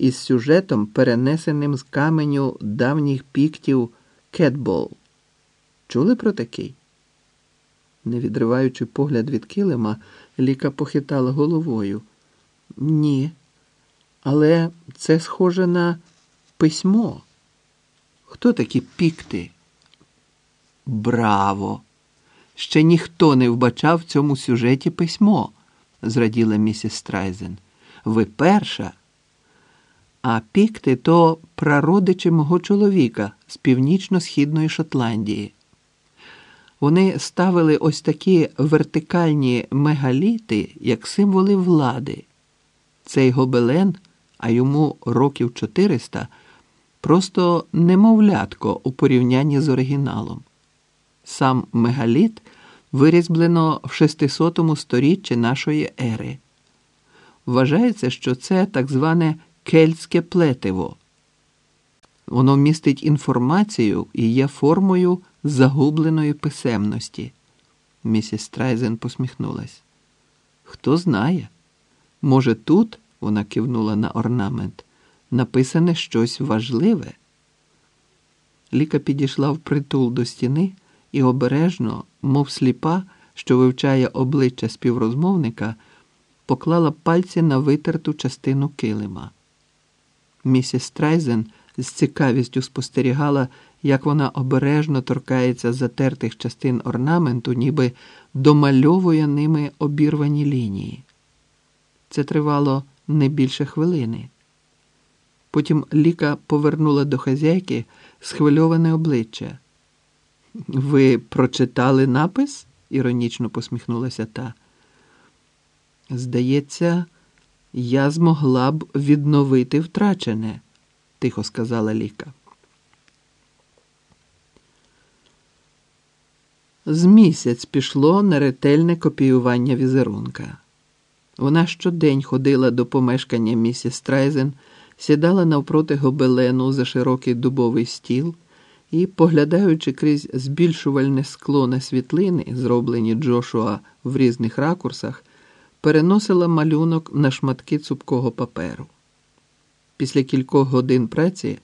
із сюжетом, перенесеним з каменю давніх піктів Кетбол. Чули про такий? Не відриваючи погляд від килима, Ліка похитала головою. Ні, але це схоже на письмо. Хто такі пікти? Браво! Ще ніхто не вбачав в цьому сюжеті письмо, зраділа місіс Страйзен. Ви перша. А пікти то прародичі мого чоловіка з північно-східної Шотландії. Вони ставили ось такі вертикальні мегаліти як символи влади. Цей гобелен, а йому років 400, просто немовлятко у порівнянні з оригіналом. Сам мегаліт вирізблено в 600 сторіччі нашої ери. Вважається, що це так зване кельтське плетиво. Воно містить інформацію і є формою загубленої писемності. Місіс Страйзен посміхнулась. Хто знає? Може, тут, вона кивнула на орнамент, написане щось важливе. Ліка підійшла впритул до стіни і обережно, мов сліпа, що вивчає обличчя співрозмовника, поклала пальці на витерту частину килима. Місіс Страйзен з цікавістю спостерігала, як вона обережно торкається затертих частин орнаменту, ніби домальовує ними обірвані лінії. Це тривало не більше хвилини. Потім Ліка повернула до хазяйки схвильоване обличчя. Ви прочитали напис? іронічно посміхнулася та. Здається, я змогла б відновити втрачене, тихо сказала Ліка. З місяць пішло на ретельне копіювання візерунка. Вона щодень ходила до помешкання місіс Страйзен, сідала навпроти гобелену за широкий дубовий стіл і, поглядаючи крізь збільшувальне скло на світлини, зроблені Джошуа в різних ракурсах, переносила малюнок на шматки цупкого паперу. Після кількох годин праці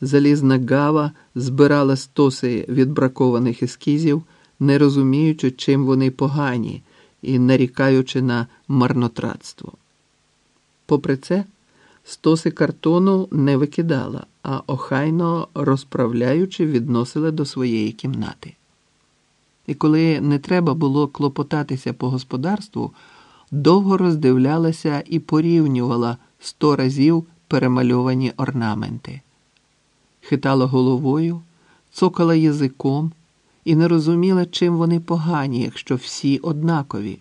залізна гава збирала стоси відбракованих ескізів, не розуміючи, чим вони погані, і нарікаючи на марнотратство. Попри це, стоси картону не викидала, а охайно розправляючи, відносила до своєї кімнати. І коли не треба було клопотатися по господарству, довго роздивлялася і порівнювала сто разів перемальовані орнаменти, хитала головою, цокала язиком і не розуміла, чим вони погані, якщо всі однакові.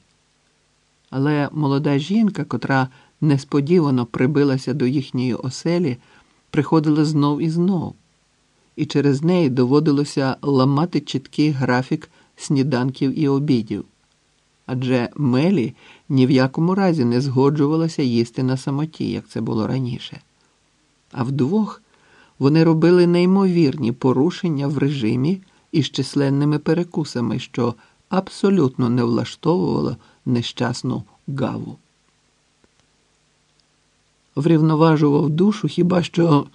Але молода жінка, котра несподівано прибилася до їхньої оселі, приходила знов і знов, і через неї доводилося ламати чіткий графік сніданків і обідів. Адже Мелі ні в якому разі не згоджувалася їсти на самоті, як це було раніше. А вдвох вони робили неймовірні порушення в режимі із численними перекусами, що абсолютно не влаштовувало нещасну гаву. Врівноважував душу хіба що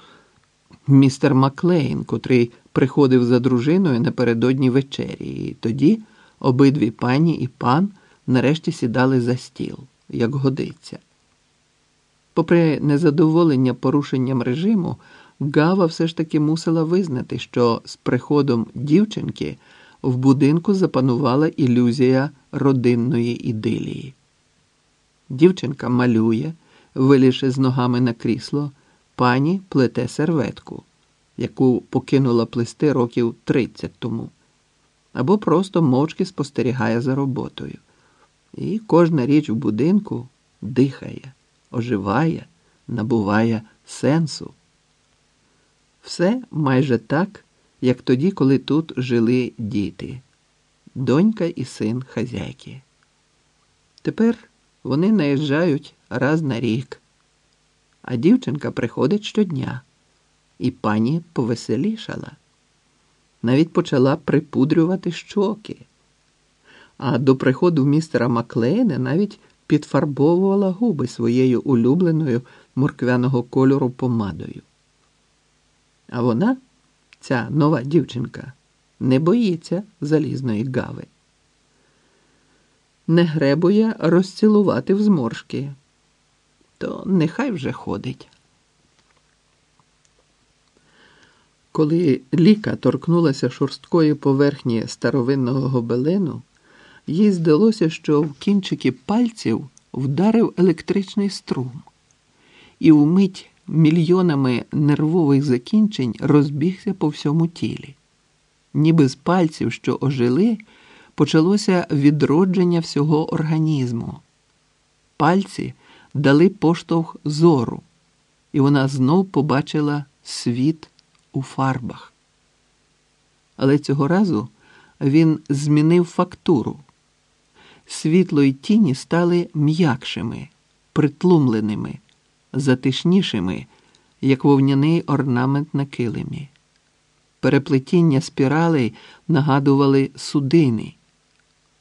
містер Маклейн, котрий приходив за дружиною напередодні вечері, і тоді обидві пані і пан нарешті сідали за стіл, як годиться. Попри незадоволення порушенням режиму, Гава все ж таки мусила визнати, що з приходом дівчинки в будинку запанувала ілюзія родинної ідилії. Дівчинка малює, вилізши з ногами на крісло, пані плете серветку, яку покинула плести років 30 тому, або просто мовчки спостерігає за роботою. І кожна річ в будинку дихає, оживає, набуває сенсу. Все майже так, як тоді, коли тут жили діти, донька і син хазяйки. Тепер вони наїжджають раз на рік, а дівчинка приходить щодня, і пані повеселішала. Навіть почала припудрювати щоки. А до приходу містера Маклейна навіть підфарбовувала губи своєю улюбленою морквяного кольору помадою. А вона, ця нова дівчинка, не боїться залізної гави. Не гребує розцілувати в зморшки, то нехай вже ходить. Коли ліка торкнулася шорсткої поверхні старовинного гобелену, їй здалося, що в кінчики пальців вдарив електричний струм, і вмить мільйонами нервових закінчень розбігся по всьому тілі. Ніби з пальців, що ожили, почалося відродження всього організму. Пальці дали поштовх зору, і вона знов побачила світ у фарбах. Але цього разу він змінив фактуру. Світло й тіні стали м'якшими, притлумленими, затишнішими, як вовняний орнамент на килимі. Переплетіння спіралей нагадували судини,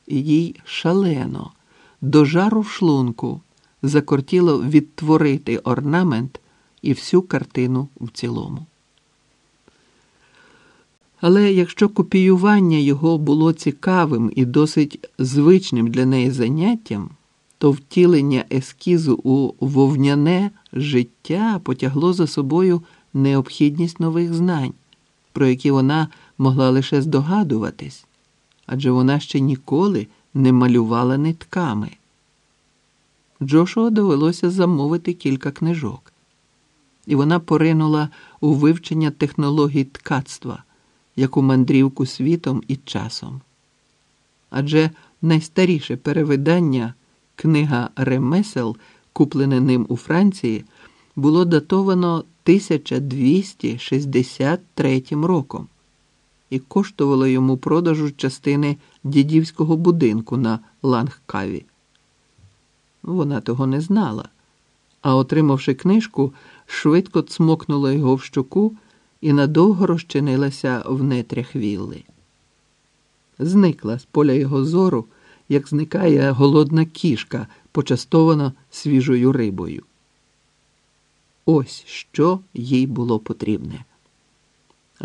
і їй шалено, до жару в шлунку закортіло відтворити орнамент і всю картину в цілому. Але якщо копіювання його було цікавим і досить звичним для неї заняттям, то втілення ескізу у вовняне життя потягло за собою необхідність нових знань, про які вона могла лише здогадуватись, адже вона ще ніколи не малювала нитками. Джошуа довелося замовити кілька книжок, і вона поринула у вивчення технологій ткацтва як у мандрівку світом і часом. Адже найстаріше перевидання, книга ремесел, куплене ним у Франції, було датовано 1263 роком і коштувало йому продажу частини дідівського будинку на Лангкаві. Вона того не знала, а отримавши книжку, швидко цмокнула його в щоку і надовго розчинилася в нетрях вілли. Зникла з поля його зору, як зникає голодна кішка, почастована свіжою рибою. Ось що їй було потрібне.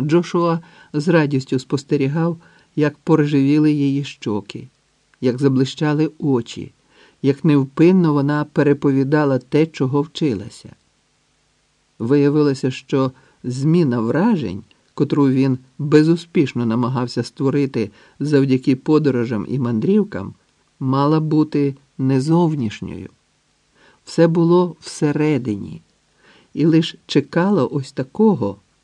Джошуа з радістю спостерігав, як поржевіли її щоки, як заблищали очі, як невпинно вона переповідала те, чого вчилася. Виявилося, що зміна вражень, котру він безуспішно намагався створити завдяки подорожам і мандрівкам, мала бути не зовнішньою. Все було всередині, і лиш чекало ось такого.